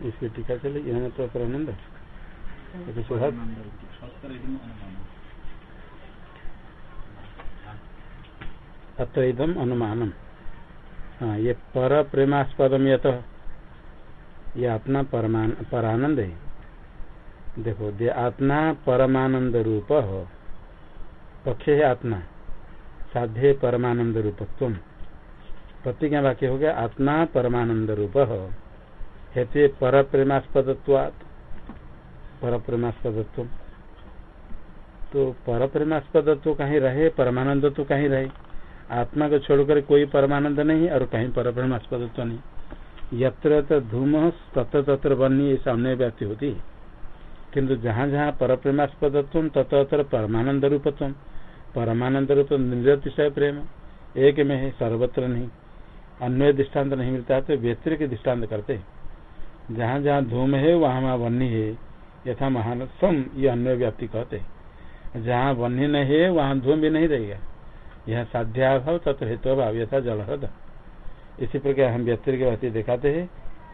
इसकी टीका चले यहाँ तो आनंद अतम अनुमानम। हाँ ये पर प्रेमास्पदम यत। ये आत्मा परमान है। देखो, दे आत्मा परमानंद रूप हो पक्ष है आत्मा। साध्य परमानंद रूपत्व प्रतिज्ञा वाक्य हो गया, आत्मा परमानंद रूप हो हेतु पर प्रेमास्पदत्वात् पर प्रेमास्पदत्व तो पर प्रेमास्पदत्व कहीं रहे, परमानंद तो कहीं रहे। आत्मा को छोड़कर कोई परमानंद नहीं और कहीं पर ब्रह्मास्पद नहीं। यत्र धूम तत्र तत्र बनी अन्य व्याप्ति होती है। किन्तु जहाँ जहाँ पर प्रेमास्पद तत्र परमानंद रूपत्व। परमानंद रूप निरतिशय प्रेम। एक में है, सर्वत्र नहीं। अन्य दृष्टांत नहीं मिलता है तो व्यतिरिक दृष्टांत करते जहाँ जहाँ धूम है, वहाँ वहाँ बन्नी है। यथा महानसम ये अन्य व्याप्ति कहते जहाँ बन्नी नहीं है, वहाँ धूम भी नहीं रहेगा। यह साध्याभाव तथा हेतु अभाव यथा जल हृद इसी प्रकार हम व्यक्ति के व्यक्ति दिखाते हैं,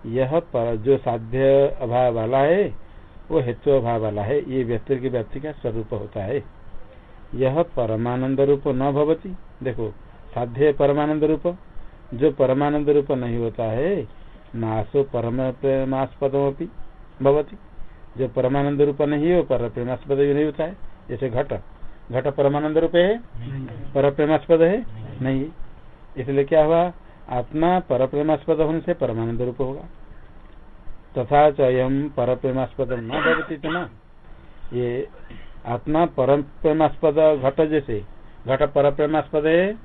यह पर जो साध्य अभाव वाला है, वो हेतु अभाव वाला है। ये व्यक्ति की व्यक्ति का स्वरूप होता है। यह परमानंद रूप न भवती। देखो, साध्य परमानंद रूप, जो परमानंद रूप नहीं होता है नासो परम प्रेमास्पद भवती। जो परमानंद रूप नहीं है पर प्रेमास्पद भी नहीं होता है। जैसे घट। घट परमानंद रूप है? पर प्रेमास्पद है? नहीं। इसलिए क्या हुआ? आत्मा पर प्रेमास्पद होने से परमानंद रूप होगा। तथा चयम पर प्रेमास्पद न भवती तो न। ये आत्मा पर प्रेमास्पद घट जैसे। घट पर प्रेमास्पद है?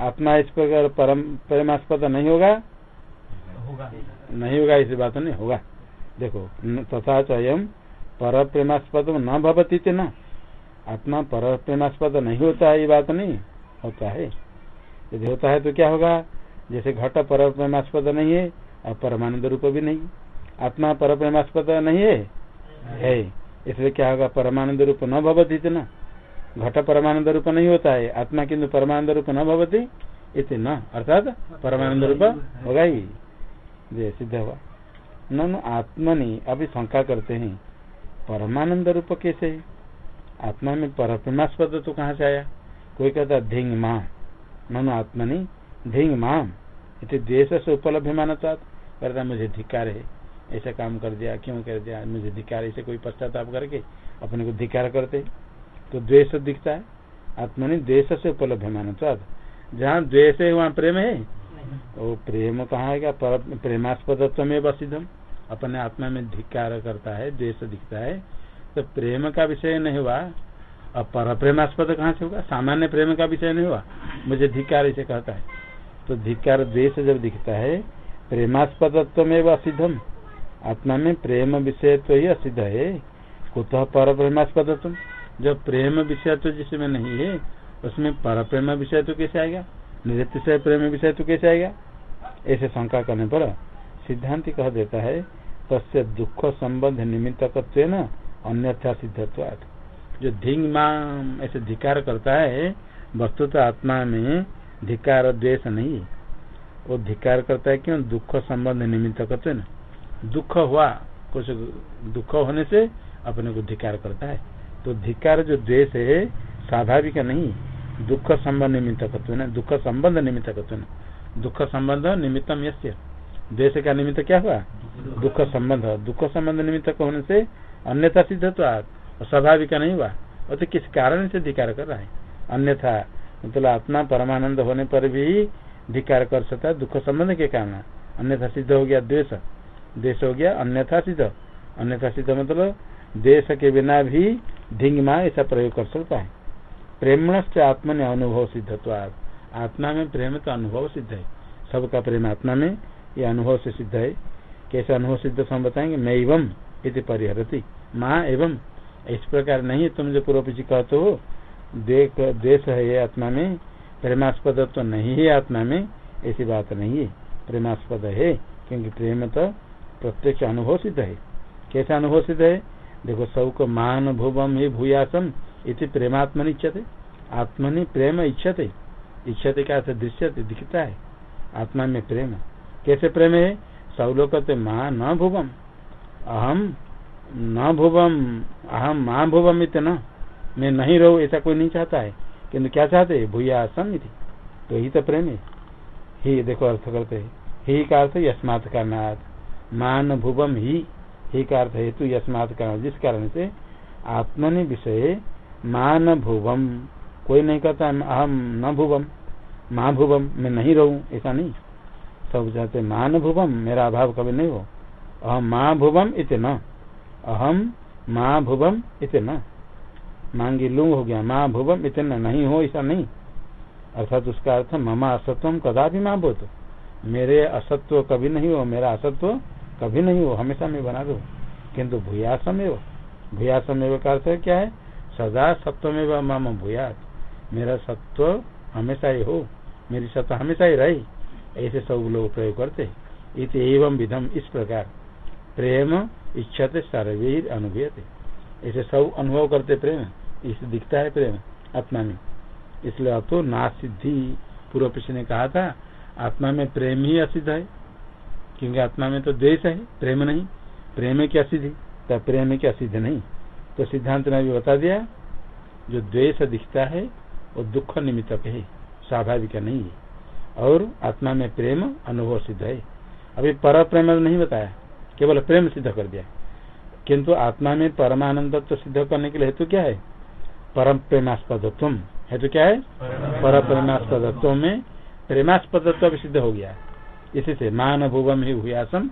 आत्मा इस प्रकार परम प्रेमास्पद नहीं होगा नहीं। होगा इसी बात नहीं, होगा। देखो तथा चयम पर प्रेमास्पद न भवती न। आत्मा पर प्रेमास्पद नहीं होता है ये बात नहीं, होता है। यदि होता है तो क्या होगा? जैसे घट पर प्रेमास्पद नहीं है और परमानंद रूप भी नहीं। आत्मा पर प्रेमास्पद नहीं है? है। इसलिए क्या होगा? परमानंद रूप न भवती इतना घट परमानंद रूप नहीं होता है। आत्मा किन्तु परमानंद रूप न भवती इतना अर्थात परमानंद रूप होगा ही। जय सिद्ध हुआ न आत्मनि अभी शंका करते हैं, परमानंद रूप कैसे? है आत्मा में पर परमास्पद तो कहाँ से आया? कोई कहता, धिंग माँ। मनो आत्मा नहीं धिंग माम इतने द्वेष से उपलब्ध मानता करता मुझे धिकार है। ऐसा काम कर दिया, क्यों कर दिया? मुझे धिकार ऐसे कोई पश्चाताप करके अपने को धिकार करते। तो द्वेष दिखता है। आत्मनि द्वेष से उपलब्ध मानता जहाँ द्वेष है, वहाँ प्रेम है। वो प्रेम कहाँ है क्या? प्रेमास्पद में बसिधम अपने आत्मा में धिकार करता है, द्वेष दिखता है तो प्रेम का विषय नहीं हुआ। अब पर प्रेमास्पद कहाँ से होगा? सामान्य प्रेम का विषय नहीं हुआ। मुझे धिकार इसे कहता है। तो धिकार द्वेष जब दिखता है प्रेमास्पदत्व में असिधम आत्मा में प्रेम विषय तो ही असिद्ध है। कुतः पर प्रेमास्पदत्व जब प्रेम विषय तो जिसमें नहीं है, उसमें पर प्रेम विषय तो कैसे आएगा? निरतिशय प्रेम विषय तो कैसे आएगा? ऐसे शंका करने पर सिद्धांत कह देता है, तस्य दुख संबंध निमित्तकत्व अन्यथा सिद्धत्वाद जो धिंग माम ऐसे धिकार करता है वस्तु तो आत्मा में धिकार द्वेष नहीं। वो धिकार करता है क्यों? दुख संबंध निमित्त करते न दुख हुआ, कुछ दुख होने से अपने को धिकार करता है। तो धिकार जो द्वेष है, स्वाभाविक नहीं। दुख संबंध निमित्त करते दुख संबंध निमित्त करते दुख संबंध निमित्तम यश्य द्वेष का निमित्त क्या हुआ? दुख संबंध। दुख संबंध निमित्त होने से अन्यथा सिद्ध तो स्वाभाविक नहीं हुआ। वो तो किस कारण से धिकार कर रहा है? अन्यथा मतलब आत्मा परमानंद होने पर भी धिकार कर सकता है दुख संबंध के कारण। अन्यथा सिद्ध हो गया द्वेष। देश हो गया, अन्यथा सिद्ध। अन्यथा सिद्ध मतलब देश के बिना भी धिंगमा ऐसा प्रयोग कर सकता है। प्रेमण आत्मा ने अनुभव सिद्धत्व आत्मा में प्रेम तो अनुभव सिद्ध। है सबका प्रेम आत्मा में ये अनुभव से सिद्ध है। कैसे अनुभव सिद्ध हम बताएँगे? मैं एवं इति परिहरती। माँ एवं। इस प्रकार नहीं है तुम जो पूर्व पीछे कहते हो, देख, देश है ये आत्मा में प्रेमास्पद तो नहीं है आत्मा में ऐसी बात नहीं है। प्रेमास्पद है, क्योंकि प्रेम तो प्रत्यक्ष अनुभव सिद्ध है। कैसा अनुभव सिद्ध है? देखो सबको मान भूवम ही भूयासम। इति प्रेमात्मन इच्छते। आत्मनि प्रेम इच्छते। इच्छते क्या दृश्य दिखता है। आत्मा में प्रेम कैसे प्रेम है? कहते माँ न भुवम। अहम न भुवम अहम माँ भुवम इत न। मैं नहीं रहू ऐसा कोई नहीं चाहता है। किन्तु क्या चाहते है? भूया असम तो ही तो प्रेम है। ही देखो अर्थ करते है। ही का अर्थ यस्मात का नाथ मान भुवम ही। ही का अर्थ हेतु यस्मात कारण जिस कारण से आत्मनि विषय मान भुवम कोई नहीं कहता अहम न भुवम, माँ भुवम, मैं नहीं रहूँ। ऐसा नहीं। सब चाहते मान भुवम मेरा अभाव कभी नहीं हो। अहम माँ भुवम इतना अहम माँ भुवम इतना मांगी लुंग हो गया, माँ भुवम इतना नहीं हो ऐसा नहीं। अर्थात उसका अर्थ, ममा असत्व कदा भी माँ बोध मेरे असत्व कभी नहीं हो, मेरा असत्व कभी नहीं हो, हमेशा मैं बना दू किन्तु भूयासम एवं भूयासम एवं का अर्थ क्या है? सदा सत्वमेव माम भूयात। मेरा सत्व हमेशा ही हो, मेरी सत्ता हमेशा ही रही। ऐसे सब लोग प्रयोग करते इत एवं विधम इस प्रकार। प्रेम इच्छते सर्वीर अनुभूयते। ऐसे सब अनुभव करते प्रेम। इसे दिखता है प्रेम, आत्मा में। इसलिए अब तो ना सिद्धि पूर्व पीछे ने कहा था, आत्मा में प्रेम ही असिद्ध है। क्योंकि आत्मा में तो द्वेष है, प्रेम नहीं। प्रेम की असिद्धि तो प्रेम की असिद्ध नहीं। तो सिद्धांत ने भी बता दिया, जो द्वेष दिखता है, वो दुख निमित्तक है, स्वाभाविक नहीं है। और आत्मा में प्रेम अनुभव सिद्ध है। अभी पर प्रेम नहीं बताया, केवल प्रेम सिद्ध कर दिया। किंतु आत्मा में परमानंद तो सिद्ध करने के लिए हेतु क्या है? परम प्रेमास्पदत्व हेतु क्या है? पर प्रेमास्पदत्व में प्रेमास्पदत्व सिद्ध हो गया। इसी से मान भूवम ही हुआसम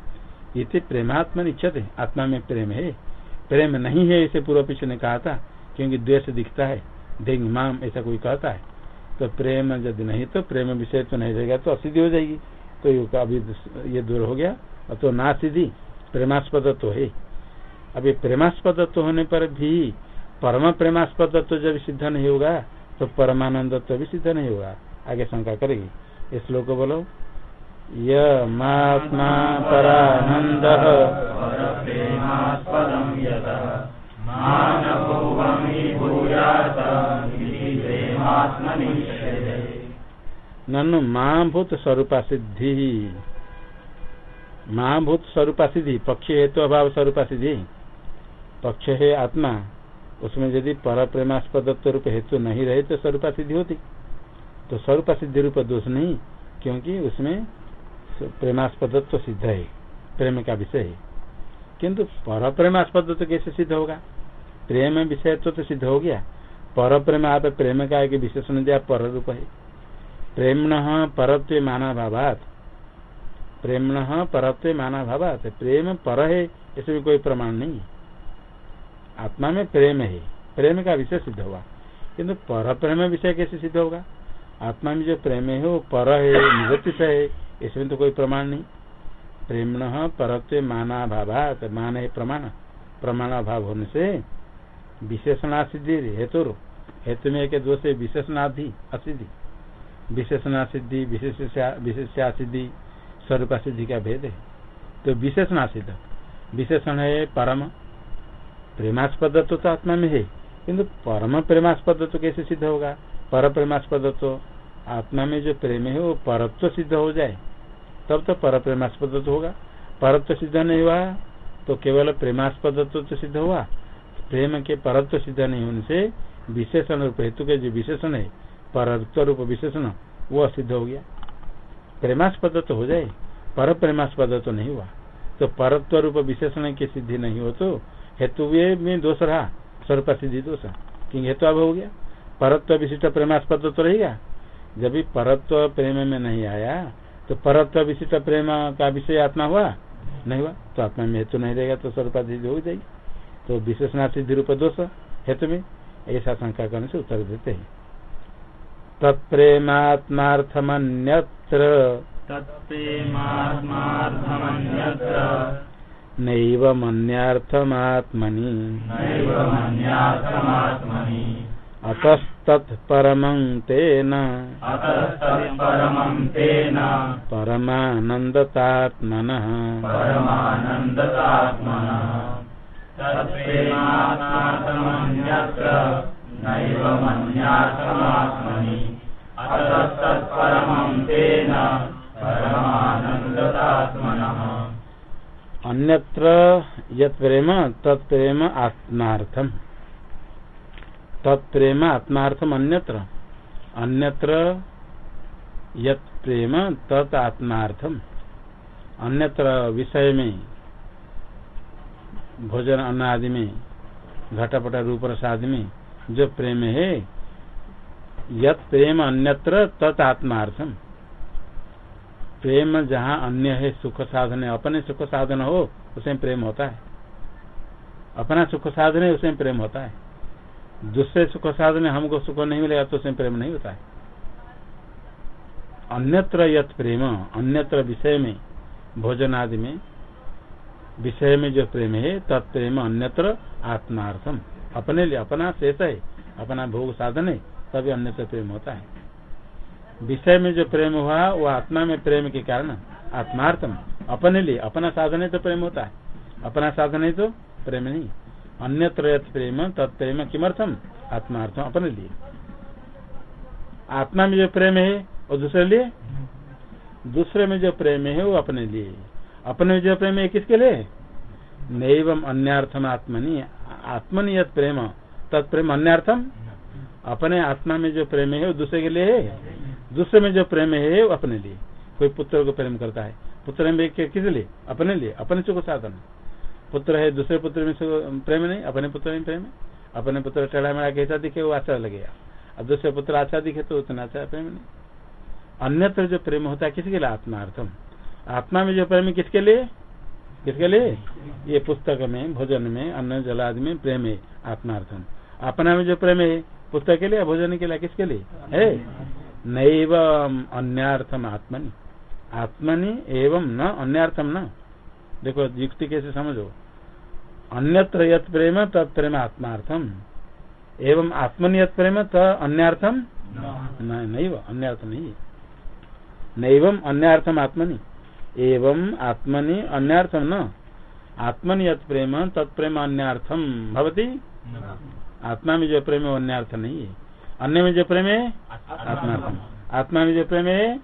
इति प्रेमात्मा इच्छते आत्मा में प्रेम है। प्रेम नहीं है, इसे पूर्व पीछे ने कहा था, क्योंकि द्वेष दिखता है। देंग माम, ऐसा कोई कहता है। तो प्रेम यदि नहीं तो प्रेम विषय तो नहीं रहेगा तो असिद्धि हो जाएगी। तो अभी ये दूर हो गया, और तो ना सिद्धि प्रेमास्पद तो है। अभी प्रेमास्पद तो होने पर भी, परम प्रेमास्पद तो जब सिद्ध नहीं होगा तो परमानंद तो भी सिद्ध नहीं होगा। आगे शंका करेगी। इस श्लोक बोलो। यमात्मा परानंद ननु माँ भूत स्वरूपा सिद्धि माँ भूत स्वरूपा सिद्धि पक्ष हेतु तो अभाव स्वरूपा सिद्धि पक्ष है आत्मा। उसमें यदि पर प्रेमास्पद रूप हेतु नहीं रहे तो स्वरूपा सिद्धि होती। तो स्वरूपा सिद्धि रूप दोष नहीं क्योंकि उसमें प्रेमास्पद तो सिद्ध है। प्रेम का विषय है। किंतु पर प्रेमास्पद तो कैसे सिद्ध होगा? प्रेम विषय तो, सिद्ध हो गया। पर प्रेम आप प्रेम का एक विशेषण दिया पर रूप है। प्रेमण परत्व माना भावात प्रेमण परत्व माना भावात प्रेम पर है इसमें कोई प्रमाण नहीं आत्मा में प्रेम है। प्रेम का विषय सिद्ध हुआ। किंतु पर प्रेम विषय कैसे सिद्ध होगा? आत्मा में जो प्रेम है वो पर है निगतित है। इसमें तो कोई प्रमाण नहीं। प्रेमण परत्व माना भावात मान है प्रमाण। प्रमाण अभाव होने से विशेषणा सिद्धि हेतु हेतु में एक दोष है विशेषणाधि असिद्धि। विशेषणा सिद्धि विशेषा सिद्धि स्वरूप सिद्धि का भेद है। तो विशेषणा सिद्ध विशेषण है परम। प्रेमास्पद तो, तो आत्मा में है। किंतु परम प्रेमास्पद तो कैसे सिद्ध होगा? पर प्रेमास्पद तो आत्मा में जो प्रेम है वो परत्व सिद्ध हो जाए। तब तो पर प्रेमास्पद होगा। परत्व सिद्ध नहीं हुआ तो केवल प्रेमास्पद तो सिद्ध हुआ। प्रेम के परत्व सिद्ध नहीं होने से विशेषण रूप, हेतु के जो विशेषण है, परत्व रूप विशेषण, वो असिद्ध हो गया। प्रेमास्पद तो हो जाए पर प्रेमास्पद तो नहीं हुआ। तो परत्व रूप विशेषण की सिद्धि नहीं हो तो हेतु में दोष रहा, स्वरूप सिद्धि दोष। क्योंकि हेतु अब हो गया। परत्व विशिष्ट प्रेमास्पद तो रहेगा। जब भी परत्व प्रेम में नहीं आया तो परत्व विशिष्ट प्रेम का विषय आत्मा हुआ? नहीं हुआ। तो आत्मा में हेतु नहीं रहेगा तो स्वरूपा सिद्धि हो जाएगी। तो विशेषणा सिद्धि रूप दोष हेतु में ऐसा शंका करने से उत्तर देते हैं। तत्प्रेमात्मार्थमन्यत्र। नैव मन्यार्थमात्मनि। अतस्तत्परमं तेन परमानन्दतात्मनः। अन्यत्र यत प्रेम तत्प्रेम आत्मार्थम। तत्प्रेम आत्मार्थम अन्यत्र अन्यत्र यत प्रेम, तत् आत्मार्थम। अन्यत्र विषय में, भोजन अन्न आदि में, घटपट रूप प्रसाद में जो प्रेम है, यत प्रेम अन्यत्र, तत् आत्मार्थम। प्रेम जहाँ अन्य है, सुख साधन है अपने सुख साधन हो उसमें प्रेम होता है। अपना सुख साधन है उसमें प्रेम होता है। दूसरे सुख साधन में हमको सुख नहीं मिलेगा तो उसमें प्रेम नहीं होता है। अन्यत्र यत प्रेम, अन्यत्र विषय में भोजन आदि में, विषय में जो प्रेम है तत्प्रेम अन्यत्र आत्मार्थम। अपने लिए, अपना शेष है, अपना भोग साधन है, तभी अन्यत्र प्रेम होता है। विषय में जो प्रेम हुआ, वो आत्मा में प्रेम के कारण आत्मार्थम। अपने लिए, अपना साधन है तो प्रेम होता है। अपना साधन है तो प्रेम नहीं। अन्यत्र प्रेम तत्प्रेम किमर्थम आत्मार्थम अपने लिए। आत्मा में जो प्रेम है, वो दूसरे लिए? दूसरे में जो प्रेम है, वो अपने लिए। अपने जो प्रेम है, किसके लिए? नैवम अन्यर्थम आत्मनि आत्मनि यद प्रेम तत्प्रेम अन्यर्थम? अपने आत्मा में जो प्रेम है, वो दूसरे के लिए है? दूसरे में जो प्रेम है, वो अपने लिए। कोई पुत्र को प्रेम करता है, पुत्र में किस लिए? अपने लिए, अपने सुख साधन। पुत्र है, दूसरे पुत्र में प्रेम नहीं, अपने पुत्र में प्रेम है। अपने पुत्र टेढ़ा मेढ़ा कैसा दिखे वो अच्छा लगेगा अब दूसरे पुत्र अच्छा दिखे तो उतना अच्छा प्रेम नहीं। अन्यत्र जो प्रेम होता है, किसके लिए? आत्मार्थम। आत्मा में जो प्रेम किसके लिए? किसके लिए? ये पुस्तक में, भोजन में, अन्न, जल आदि में प्रेम है, आत्मार्थम। अपना में जो प्रेम है, पुस्तक के लिए भोजन के लिए? किसके लिए? है? नैव अन्यार्थम आत्मनि। आत्मनि एवं न, अन्यार्थम न। देखो, युक्ति कैसे समझो? अन्यत्र यत प्रेम तत्प्रेम आत्मार्थम। एवं आत्मनि यत प्रेम त अन्यार्थम? नहीं अन्यार्थ नहीं। नैवम अन्यार्थम आत्मनि। एवं आत्मनि अन्यार्थम न। आत्मनि यत प्रेम तत्प्रेम अन्यार्थम। भवती? आत्मा में जो प्रेम है अन्यार्थ नहीं। है अन्य में जो प्रेम है आत्मा आत्मा में जो प्रेम है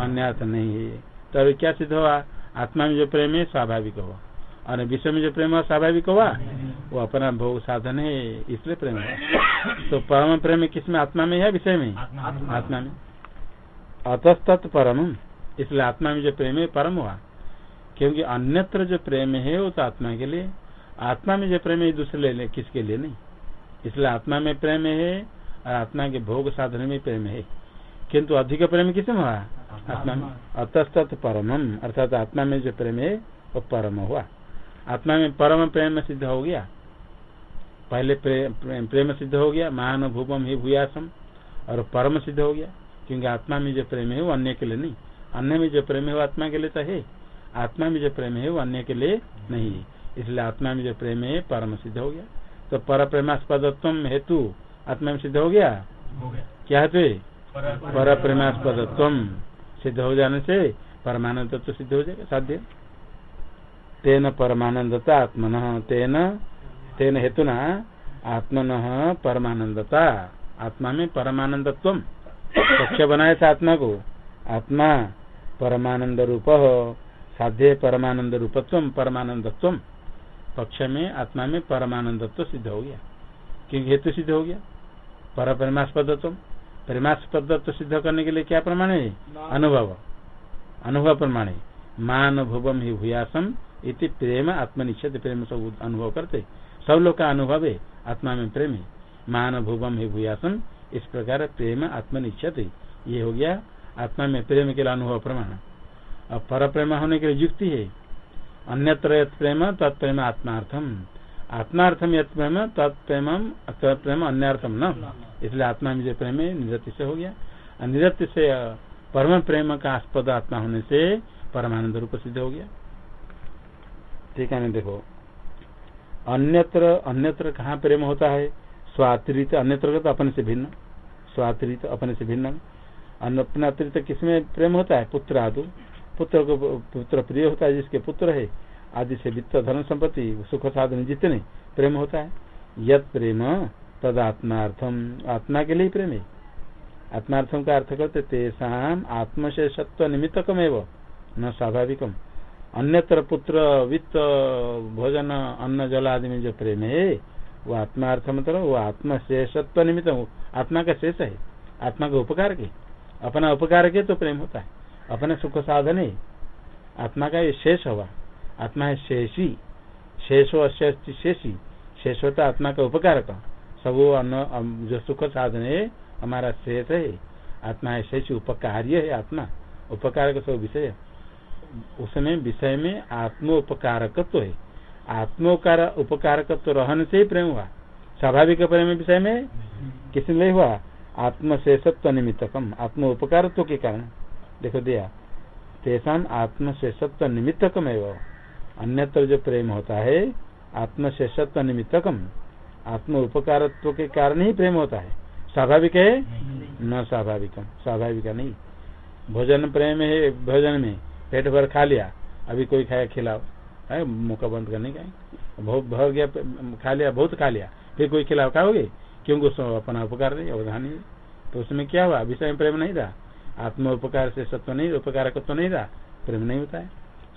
अन्य नहीं। है तो क्या सिद्ध हुआ? आत्मा में जो प्रेम है स्वाभाविक हुआ। और विषय में जो प्रेम स्वाभाविक हुआ। वो अपना भोग साधन है, इसलिए प्रेम है। तो परम प्रेम किसमें? आत्मा में है विषय में? आत्मा में। अतस्तत् परम। इसलिए आत्मा में जो प्रेम है, परम हुआ। क्योंकि अन्यत्र जो प्रेम है, वो तो आत्मा के लिए। आत्मा में जो प्रेम है दूसरे ले किसके लिए नहीं? इसलिए आत्मा में प्रेम है और आत्मा के भोग साधन में प्रेम है। किंतु अधिक प्रेम किसमें हुआ? आत्मा में। अतस्तत परम। अर्थात आत्मा में जो प्रेम है, वो परम हुआ। आत्मा में परम प्रेम सिद्ध हो गया। पहले प्रेम, प्रेम सिद्ध हो गया मान भूपम ही भूयासम और परम सिद्ध हो गया। क्योंकि आत्मा में जो प्रेम है वो अन्य के लिए नहीं। अन्य में जो प्रेम है वो आत्मा के लिए तो है। आत्मा में जो प्रेम है वो अन्य के लिए नहीं है। इसलिए आत्मा में जो प्रेम है परम सिद्ध हो गया। तो पर प्रेमास्पदत्व हेतु आत्मा में सिद्ध हो गया? क्या है? तो पर प्रेमास्पद सिद्ध हो जाने से परमानंद तत्व सिद्ध हो जाएगा साध्य तेन परमानंदता आत्मन तेन तेन हेतु न आत्मन परमानंदता आत्मा में परमानंदत्व पक्ष बनाया था आत्मा को। आत्मा परमानंद रूप साध्य परमानंद रूपत्व परमानंदत्व पक्ष में आत्मा में परमानंदत्व सिद्ध हो गया। क्योंकि हेतु सिद्ध हो गया? पर प्रेमास्पदत्व प्रेमास्पदत्व सिद्ध करने के लिए क्या प्रमाण है? अनुभव। अनुभव प्रमाण है। मान भुवम ही भूयासम। इति प्रेम आत्मनिश्चित प्रेम सब अनुभव करते। सब लोग का अनुभव है, आत्मा में प्रेम है। मान भुवम ही भूयासम, इस प्रकार प्रेम आत्मनिश्चित ये हो गया आत्मा में प्रेम के लिए अनुभव प्रमाण। और पर प्रेम होने के लिए युक्ति है। अन्यत्र प्रेम तत्प्रेम आत्मार्थम। आत्मार्थम यद प्रेम तत्प्रेम तत्प्रेम अन्यर्थम न। इसलिए आत्मा में जो प्रेम है निरत्य से हो गया। निरत्य से परम प्रेम का आस्पद आत्मा होने से परमानंद रूप सिद्ध हो गया। ठीक है देखो। अन्यत्र अन्यत्र कहाँ प्रेम होता है? स्वातिरित, अन्यत्र तो अपने से भिन्न। स्वातिरित, अपने से भिन्न। अपने अतिरिक्त किसमें प्रेम होता है? पुत्र आदि। पुत्र को, पुत्र प्रिय होता है, जिसके पुत्र है, आदि से वित्त, धन, संपत्ति, सुख, साधन, जितने प्रेम होता है। यद प्रेम तद आत्मार्थम आत्मा के लिए प्रेम है। आत्मार्थम का अर्थ करते तेसाम आत्म से सत्व निमित्तकम एवं न स्वाभाविकम। अन्यत्र पुत्र वित्त, भोजन, अन्न, जल आदि में जो प्रेम है, वो आत्मार्थ मतलब वो आत्मा शेषत्व निमित्त आत्मा का शेष है, आत्मा का उपकार के। अपना उपकार के तो प्रेम होता है, अपना सुख साधन है। आत्मा का ये शेष हुआ, आत्मा है शेषी, शेषो अशेष शेषी, शेष होता आत्मा का उपकार का। सब अन्न जो सुख साधन है, हमारा शेष है। आत्मा है शेष, उपकार्य है आत्मा, उपकार का सब विषय उसमें विषय में आत्मोपकारकत्व है। आत्मोकार, उपकारकत्व रहने से ही प्रेम हुआ। स्वाभाविक प्रेम विषय में किस लिए हुआ। आत्मशेषत्व निमित्तकम आत्म उपकारत्व के कारण। देखो दिया तेसाम आत्मशेषत्व निमित्तकम एवं। अन्यत्र जो प्रेम होता है आत्मशेषत्व निमित्तकम आत्म उपकारत्व के कारण ही प्रेम होता है। स्वाभाविक है? न स्वाभाविकम, स्वाभाविक नहीं। भोजन प्रेम है, भोजन में। पेट भर खा लिया, अभी कोई खाया खिलाओ। है मुका बंद करने का बहुत भर गया खा लिया, बहुत खा लिया, फिर कोई खिलाओ, खाओगे? क्योंकि उसमें अपना उपकार नहीं, अवधान तो उसमें क्या हुआ? विषय में प्रेम नहीं था। आत्म उपकार से सत्व नहीं उपकार तो नहीं था। प्रेम नहीं होता है।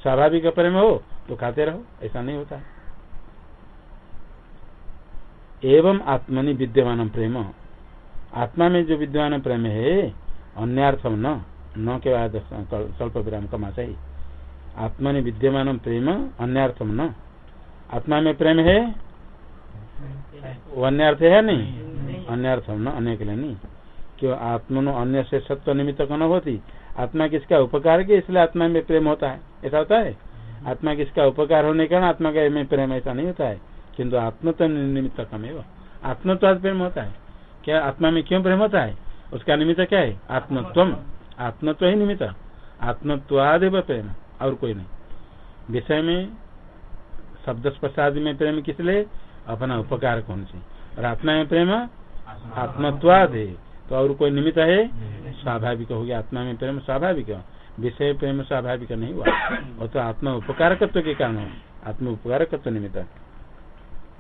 स्वाभाविक प्रेम हो तो खाते रहो, ऐसा नहीं होता। एवं आत्मनि विद्यमान प्रेम। आत्मा में जो विद्यमान प्रेम है, अन्यर्थम न। न के बाद स्वल्प विराम कमा चाहिए आत्मा ने विद्यमान प्रेम अन्यर्थम न। आत्मा में प्रेम है? वो अन्य अर्थ है नहीं? अन्य अर्थम न, अन्य के लिए नहीं। क्यों आत्मा अन्य से सत्व निमित्त कौन होती? आत्मा किसका उपकार के इसलिए आत्मा में प्रेम होता है। ऐसा होता है? आत्मा किसका उपकार होने के कारण आत्मा का में प्रेम ऐसा नहीं होता है? किन्तु आत्मत्व निमित्त कम है आत्मत्व प्रेम होता है। क्या आत्मा में क्यों प्रेम होता है? उसका निमित्त क्या है? आत्मत्व आत्मत्व ही निमित्त आत्मत्वादेव प्रेम और कोई नहीं। विषय में, शब्द स्पर्शादि में प्रेम किस लिए? अपना उपकार कौन से? और आत्मा में प्रेम? आत्मत्वाद। है तो और कोई निमित्त है? स्वाभाविक हो गया। आत्मा में प्रेम स्वाभाविक विषय प्रेम स्वाभाविक नहीं हुआ। और तो आत्मा उपकारकत्व के कारण है। आत्म उपकारकत्व निमित्त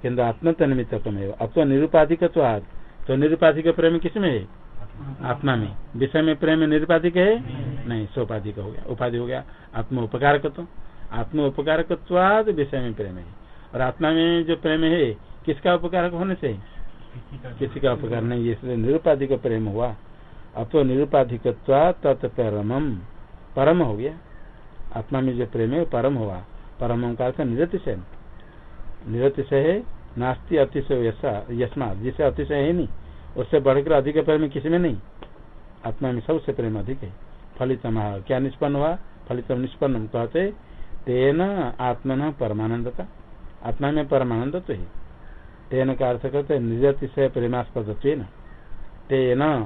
किन्तु आत्मत्व निमित्त कम है? अब तो निरुपाधिक तो निरुपाधिक प्रेम किसमें है? आत्मा में। विषय में प्रेम निरुपाधिक है? नहीं, सोपाधिक हो गया। उपाधि हो गया। आत्म उपकारकत्व। आत्म उपकारकत्वाद विषय में प्रेम है। और आत्मा में जो प्रेम है, किसका उपकारक होने से? किसी का उपकार नहीं, इसलिए निरुपाधिक प्रेम हुआ। अब तो निरुपाधिक तत्परम परम हो गया। आत्मा में जो प्रेम है परम हुआ। परम का अर्थ निरतिशय। निरतिशय है, नास्ती अतिशय यशमा जिसे अतिशय है नहीं। उससे बढ़कर अधिक प्रेम किसी में नहीं। आत्मा में सबसे प्रेम अधिक है। फलितम क्या निष्पन्न हुआ? फलितम निष्पन्न कहते, तेन आत्मन परमानंदता। आत्मा में परमानंद तो है। तेन का अर्थ करते निजतिशय प्रेमास्पद तेन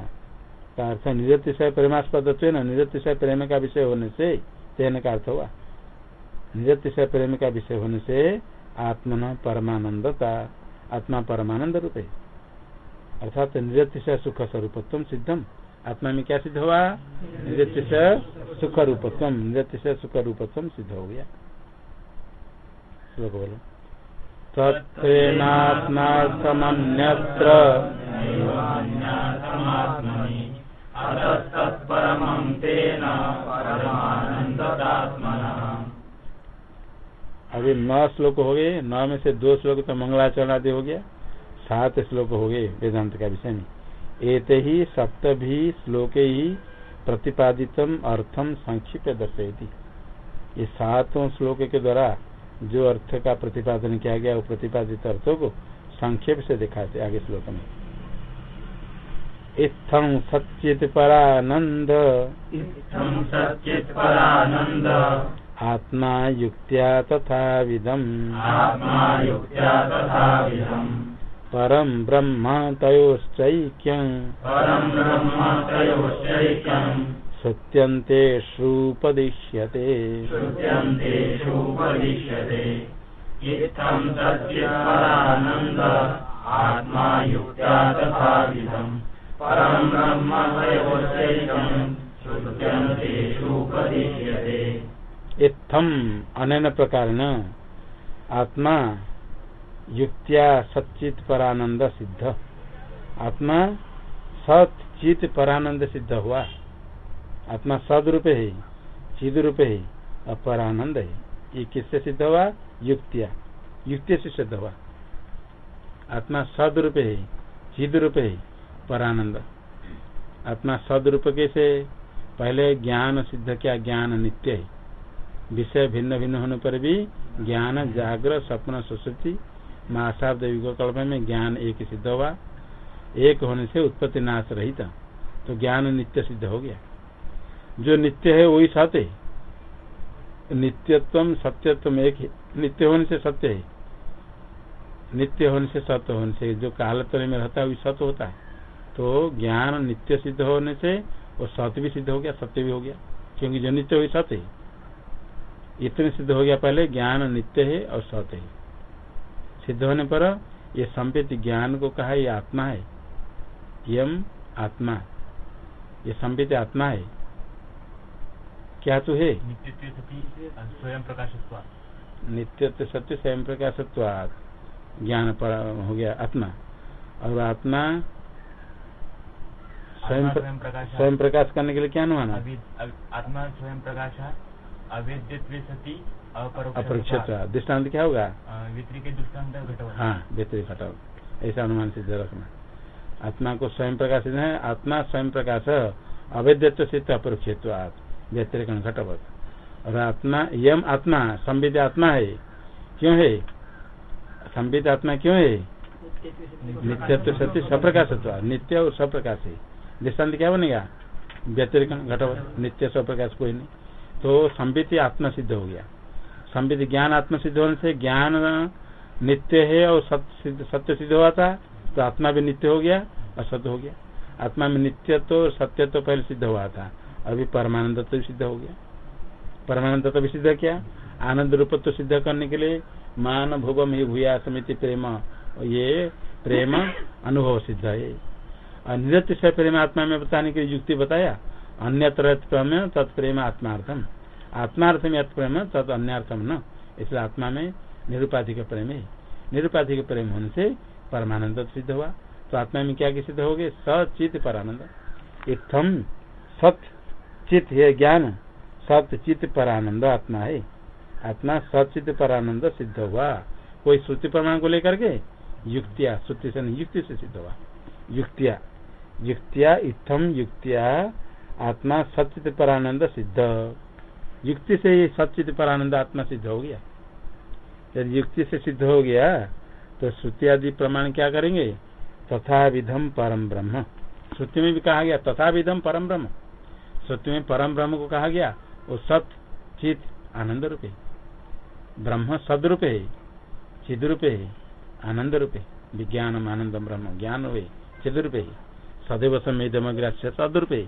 का अर्थ निजतिशय प्रेमास्पद निजतिशय प्रेम का विषय होने से तेन का अर्थ हुआ। निजतिशय प्रेम का विषय होने से आत्मन परमानंदता। आत्मा परमानंद रूप है। अर्थात निजतिशय सुख स्वरूपत्व सिद्धम आत्मा में क्या सिद्ध हुआ? निजतिशय सुख रूपत्व निजतिशय सुख रूपत्व सिद्ध हो गया। श्लोक बोलो अभी नौ श्लोक हो गए। नौ में से दो श्लोक तो मंगलाचरण आदि हो गया। सात श्लोक हो गए वेदांत का विषय में। एक ही सप्त भी श्लोक ही प्रतिपादित अर्थम संक्षिप्त दर्शयती। ये सातों श्लोक के द्वारा जो अर्थ का प्रतिपादन किया गया वो प्रतिपादित अर्थों को संक्षेप से दिखाते आगे श्लोक में। इत्थं सच्चित परानंद सच्चित परानंद आत्मा युक्त्या तथा विदम आत्मा युक्त्या तथा विदम परम ब्रह्म तयोश्चैक्यं परम ब्रह्म तयोश्चैक्यं श्रुत्यन्तेष्वुपदिश्यते श्रुत्यन्तेषुपदिश्यते इत्थं सच्चित्परानन्द आत्मा युक्त्या तथा विधम् परं ब्रह्म तयोश्चैकम् श्रुत्यन्तेषुपदिश्यते इत्थम अनेन प्रकारेण आत्मा युक्त्या सचित परानंद सिद्ध। आत्मा सचित परानंद सिद्ध हुआ आत्मा सदरूप है चिद रूप है और परानंद है। ये किससे सिद्ध हुआ? युक्तिया। युक्ति से सिद्ध हुआ। आत्मा सदरूप है चिद रूप है परानंद आत्मा सदरूप कैसे पहले ज्ञान सिद्ध किया, ज्ञान नित्य है। विषय भिन्न भिन्न होने पर भी ज्ञान जागर स्वप्न सुश्रुति महाशाब्द युग कल्प में ज्ञान एक सिद्ध हुआ। एक होने से उत्पत्ति नाश रहित तो ज्ञान नित्य सिद्ध हो गया। जो नित्य है, वही सत्य है। नित्यत्व सत्यत्व एक नित्य होने से सत्य है। नित्य होने से सत्य होने से, जो कालतल में रहता है, वही सत्य होता है। तो ज्ञान नित्य सिद्ध होने से, वो सत्य भी सिद्ध हो गया, सत्य भी हो गया। क्योंकि जो नित्य वही सत्य है। इतने सिद्ध हो गया पहले, ज्ञान नित्य है और सत्य है। सिद्ध होने पर ये संपित ज्ञान को कहा ये आत्मा है। यम आत्मा। ये संपित आत्मा है। क्या तू है? स्वयं प्रकाशत्व नित्य सत्य स्वयं प्रकाशत्व ज्ञान पर हो गया आत्मा। और आत्मा स्वयं स्वयं प्रकाश। करने के लिए क्या अनुमान आत्मा स्वयं प्रकाश। अवेद्य सती। अपरिक्षित दृष्टांत क्या होगा? हाँ वितरी घटव ऐसा अनुमान सिद्ध रखना। आत्मा को स्वयं प्रकाश है आत्मा स्वयं प्रकाश अवैधत्व से अपरिक्षित व्यतिरिक घटवत। और आत्मा यम आत्मा संविध आत्मा है। क्यों है? संविध आत्मा क्यों है? नित्यत्व सत्य सप्रकाशत्व नित्य और सप्रकाश है। दृष्टांत क्या बनेगा? व्यतिरिक घटवत। नित्य सप्रकाश कोई नहीं। तो संबित आत्मा सिद्ध हो गया। संबित ज्ञान आत्म सिद्ध होने से ज्ञान नित्य है और सत्य सिद्ध हुआ था तो आत्मा भी नित्य हो गया और सत्य हो गया। आत्मा में नित्य तो सत्य तो पहले सिद्ध हुआ था, अभी परमानंद तो सिद्ध हो गया। परमानंद तो भी सिद्ध किया। आनंद रूप तो सिद्ध करने के लिए मान भोगम ही भूया समिति प्रेम। ये प्रेम अनुभव सिद्ध है। और निरत्य से प्रेम आत्मा में बताने की युक्ति बताया, अन्यत्र प्रेम तत्प्रेम आत्मार्थम। आत्मार्थ में प्रेम, तत् अन्यर्थम न। इसलिए आत्मा में निरुपाधिक प्रेम है। निरुपाधिक प्रेम होने से परमानंद सिद्ध हुआ। तो आत्मा में क्या सिद्ध हो गए? सचित परानंद। इतम सत चित है ज्ञान। सत चित परानंद आत्मा है। आत्मा सचित परानंद सिद्ध हुआ। कोई श्रुति प्रमाण को लेकर के? युक्तिया। श्रुति से युक्ति से सिद्ध हुआ। युक्तिया। युक्तिया इतम युक्तिया आत्मा सचित परानंद सिद्ध। युक्ति से ये सचित परानंद आत्मा सिद्ध हो गया। यदि युक्ति से सिद्ध हो गया तो श्रुति आदि प्रमाण क्या करेंगे? तथा विधम परम ब्रह्म। श्रुति में भी कहा गया तथा विधम परम ब्रह्म। श्रुति में परम ब्रह्म को कहा गया, वो सत, चित, आनंद रूपे। ब्रह्म सदरूप है चिद रूप है आनंद रूपे। विज्ञान आनंद ब्रह्म, ज्ञान हुए चिद रूपे। सदैव समेदमग्रास्य सदरूपे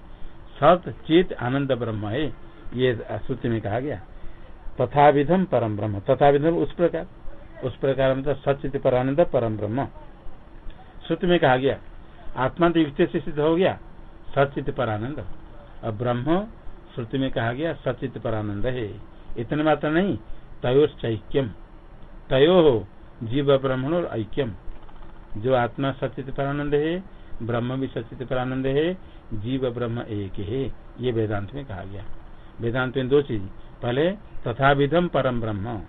सत, चित, आनंद ब्रह्म है। ये श्रुति में कहा गया। तथा विधम परम ब्रह्म। तथा विधम उस प्रकार। उस प्रकार मतलब सचित पर आनंद परम ब्रह्म। श्रुति में कहा गया, आत्मा तो युक्त से सिद्ध हो गया, सचित पर आनंद और ब्रह्म श्रुति में कहा गया, सचित पर आनंद है। इतने मात्र नहीं, तयोश्चैक्यम। तयो हो, जीव ब्रह्मण और ऐक्यम। जो आत्मा सचित पर आनंद है, ब्रह्म भी सचित पर आनंद है, जीव ब्रह्म एक है। ये वेदांत में कहा गया। वेदांत में दो चीज़। पहले तथा विधम परम ब्रह्म।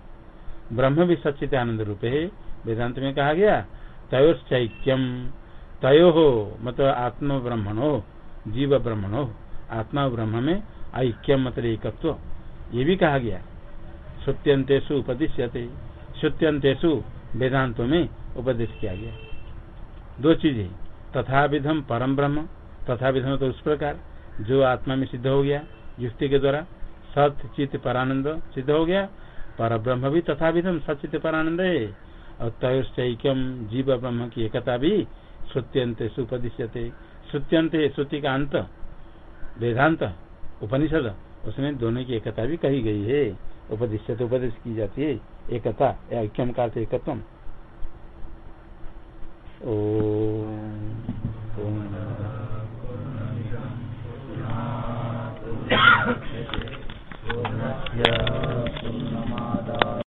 ब्रह्म भी सचित आनंद रूप है, वेदांत में कहा गया, तयोश्चैक्यम। तयो हो मतलब आत्म ब्रह्मण हो जीव ब्रह्मण हो आत्मा ब्रह्म में ऐक्यम मतलब एकत्व। ये भी कहा गया, श्रुत्यंतेषु उपदिश्यते। श्रुत्यंतेषु वेदांतों में उपदेश किया गया। दो चीज़ें तथा विधम परम ब्रह्म तथा विधम तो उस प्रकार, जो आत्मा में सिद्ध हो गया युक्ति के द्वारा सत चित परानंद सिद्ध हो गया। पर ब्रह्म भी तथा विधम सचित परानंद है। और तयश्चम जीव ब्रह्म की एकता भी श्रुत्यंत सुपदिश्यते। श्रुत्यंत श्रुति का अंत, वेदांत, उपनिषद, उसमें दोनों की एकता भी कही गई है। उपदिश्य उपदेश की जाती है। एकता, ऐक्यम का एकत्व ओ Yeah.